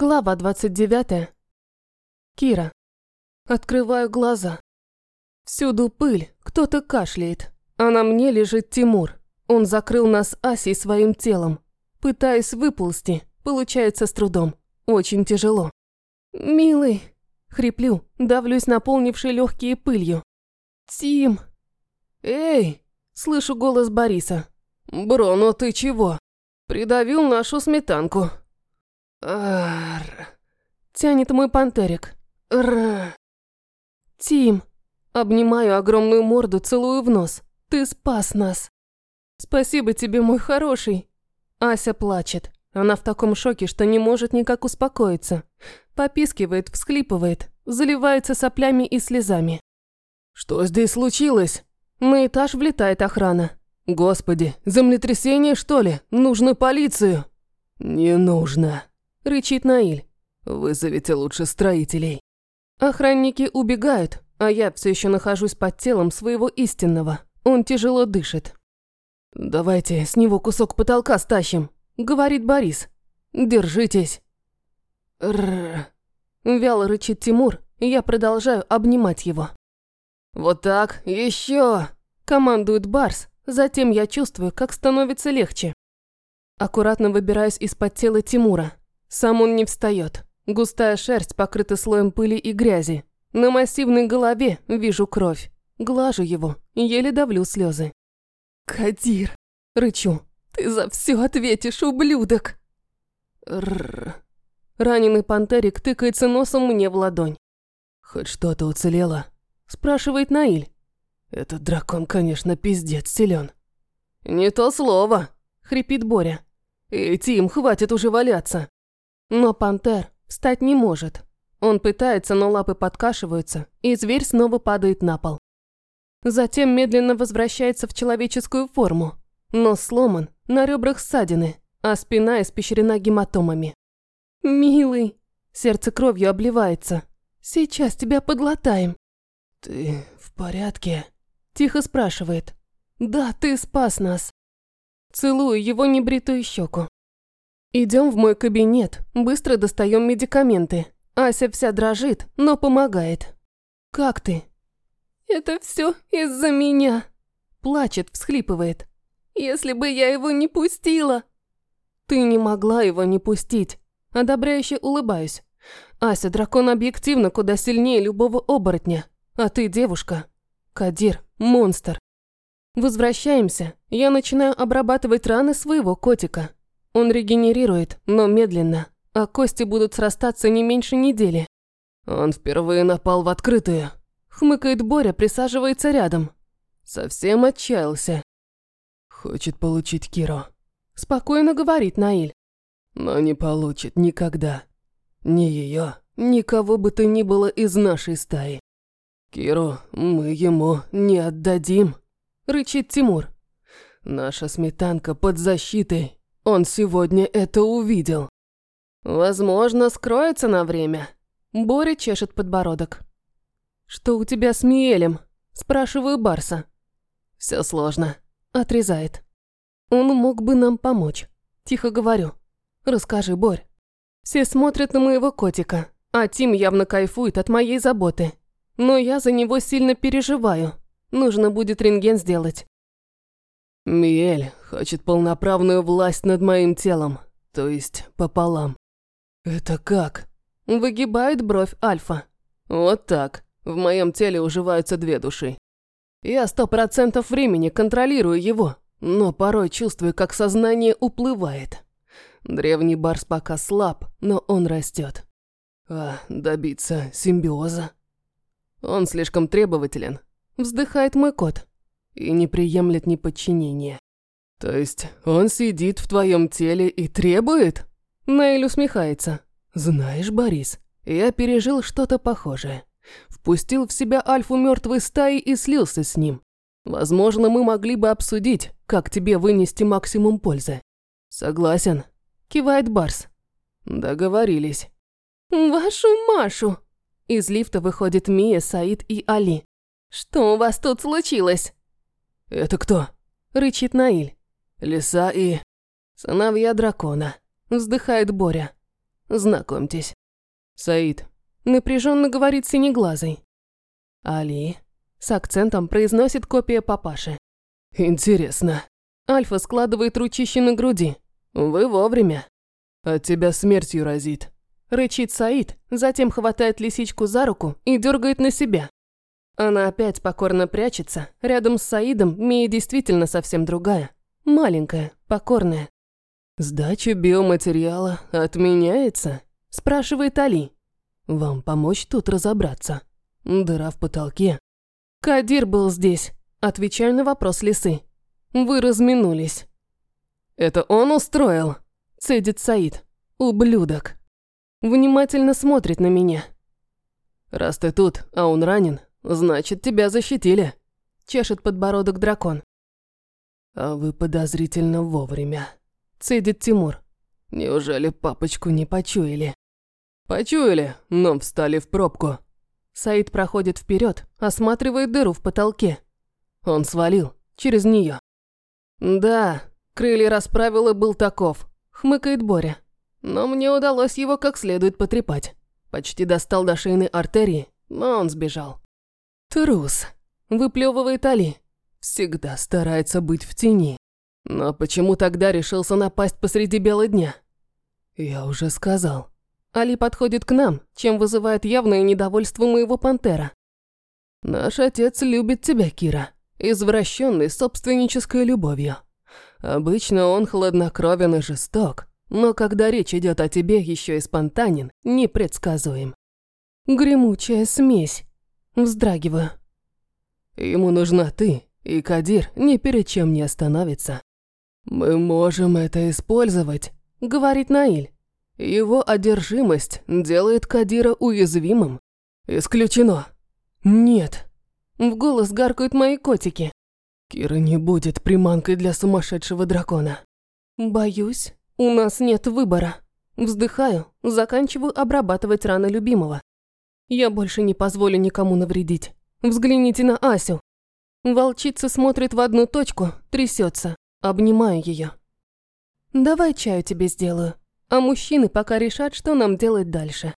Глава 29. Кира. Открываю глаза. Всюду пыль, кто-то кашляет. А на мне лежит Тимур. Он закрыл нас Асей своим телом. Пытаясь выползти, получается с трудом. Очень тяжело. «Милый!» Хриплю, давлюсь наполнившей легкие пылью. «Тим!» «Эй!» Слышу голос Бориса. «Бро, ну ты чего? Придавил нашу сметанку». Ар. Тянет мой пантерик. Р. Тим. Обнимаю огромную морду, целую в нос. Ты спас нас. Спасибо тебе, мой хороший. Ася плачет. Она в таком шоке, что не может никак успокоиться. Попискивает, всхлипывает, заливается соплями и слезами. «Что здесь случилось?» На этаж влетает охрана. «Господи, землетрясение, что ли? Нужно полицию!» «Не нужно», – рычит Наиль. «Вызовите лучше строителей». Охранники убегают, а я все еще нахожусь под телом своего истинного. Он тяжело дышит. «Давайте с него кусок потолка стащим», – говорит Борис. «Держитесь». Рррр. Вяло рычит Тимур, я продолжаю обнимать его. «Вот так, еще!» – командует Барс, затем я чувствую, как становится легче. Аккуратно выбираюсь из-под тела Тимура. Сам он не встает. Густая шерсть покрыта слоем пыли и грязи. На массивной голове вижу кровь. Глажу его, еле давлю слезы. «Кадир!» – рычу. «Ты за все ответишь, ублюдок!» Рррр. Раненый пантерик тыкается носом мне в ладонь. «Хоть что-то уцелело?» – спрашивает Наиль. «Этот дракон, конечно, пиздец силен». «Не то слово!» – хрипит Боря. «Эй, Тим, хватит уже валяться!» Но пантер встать не может. Он пытается, но лапы подкашиваются, и зверь снова падает на пол. Затем медленно возвращается в человеческую форму. Нос сломан, на ребрах ссадины, а спина испещрена гематомами. «Милый!» Сердце кровью обливается. «Сейчас тебя подлатаем». «Ты в порядке?» Тихо спрашивает. «Да, ты спас нас». Целую его небритую щеку. Идем в мой кабинет, быстро достаем медикаменты. Ася вся дрожит, но помогает. Как ты? Это все из-за меня. Плачет, всхлипывает. Если бы я его не пустила. Ты не могла его не пустить. Одобряюще улыбаюсь. Ася, дракон объективно куда сильнее любого оборотня. А ты девушка. Кадир, монстр. Возвращаемся. Я начинаю обрабатывать раны своего котика. Он регенерирует, но медленно, а кости будут срастаться не меньше недели. Он впервые напал в открытую. Хмыкает Боря, присаживается рядом. Совсем отчаялся. Хочет получить Киру. Спокойно говорит Наиль. Но не получит никогда. Ни ее, никого бы то ни было из нашей стаи. Киру мы ему не отдадим, рычит Тимур. Наша сметанка под защитой он сегодня это увидел. Возможно, скроется на время. Боря чешет подбородок. Что у тебя с Миелем? Спрашиваю Барса. Все сложно. Отрезает. Он мог бы нам помочь. Тихо говорю. Расскажи, Борь. Все смотрят на моего котика, а Тим явно кайфует от моей заботы. Но я за него сильно переживаю. Нужно будет рентген сделать. Миель хочет полноправную власть над моим телом, то есть пополам. Это как? Выгибает бровь Альфа. Вот так. В моем теле уживаются две души. Я сто процентов времени контролирую его, но порой чувствую, как сознание уплывает. Древний Барс пока слаб, но он растет. А добиться симбиоза? Он слишком требователен. Вздыхает мой кот и не приемлет неподчинения. То есть он сидит в твоем теле и требует? Нейль усмехается. Знаешь, Борис, я пережил что-то похожее. Впустил в себя альфу мертвой стаи и слился с ним. Возможно, мы могли бы обсудить, как тебе вынести максимум пользы. Согласен, кивает Барс. Договорились. Вашу Машу. Из лифта выходит Мия, Саид и Али. Что у вас тут случилось? «Это кто?» – рычит Наиль. «Лиса и...» «Сыновья дракона», – вздыхает Боря. Знакомьтесь. Саид. Напряженно говорит синеглазый. Али. С акцентом произносит копия папаши. Интересно. Альфа складывает ручище на груди. Вы вовремя. От тебя смертью разит. Рычит Саид, затем хватает лисичку за руку и дергает на себя. Она опять покорно прячется. Рядом с Саидом Мия действительно совсем другая. Маленькая, покорная. «Сдача биоматериала отменяется?» – спрашивает Али. «Вам помочь тут разобраться? Дыра в потолке». «Кадир был здесь», – отвечаю на вопрос лисы. «Вы разминулись». «Это он устроил?» – цедит Саид. «Ублюдок». Внимательно смотрит на меня. «Раз ты тут, а он ранен, значит, тебя защитили», – чешет подбородок дракон. «А вы подозрительно вовремя», – цедит Тимур. «Неужели папочку не почуяли?» «Почуяли, но встали в пробку». Саид проходит вперед, осматривает дыру в потолке. Он свалил через нее. «Да, крылья расправил и был таков», – хмыкает Боря. «Но мне удалось его как следует потрепать. Почти достал до шейной артерии, но он сбежал». «Трус», – выплевывает Али. Всегда старается быть в тени. Но почему тогда решился напасть посреди бела дня? Я уже сказал. Али подходит к нам, чем вызывает явное недовольство моего пантера. Наш отец любит тебя, Кира, извращенный собственнической любовью. Обычно он хладнокровен и жесток, но когда речь идет о тебе, еще и спонтанен, непредсказуем. Гремучая смесь. Вздрагиваю. Ему нужна ты, и Кадир ни перед чем не остановится. «Мы можем это использовать», — говорит Наиль. Его одержимость делает Кадира уязвимым. Исключено. Нет. В голос гаркают мои котики. Кира не будет приманкой для сумасшедшего дракона. Боюсь, у нас нет выбора. Вздыхаю, заканчиваю обрабатывать раны любимого. Я больше не позволю никому навредить. Взгляните на Асю. Волчица смотрит в одну точку, трясется. Обнимаю ее. «Давай чаю тебе сделаю, а мужчины пока решат, что нам делать дальше».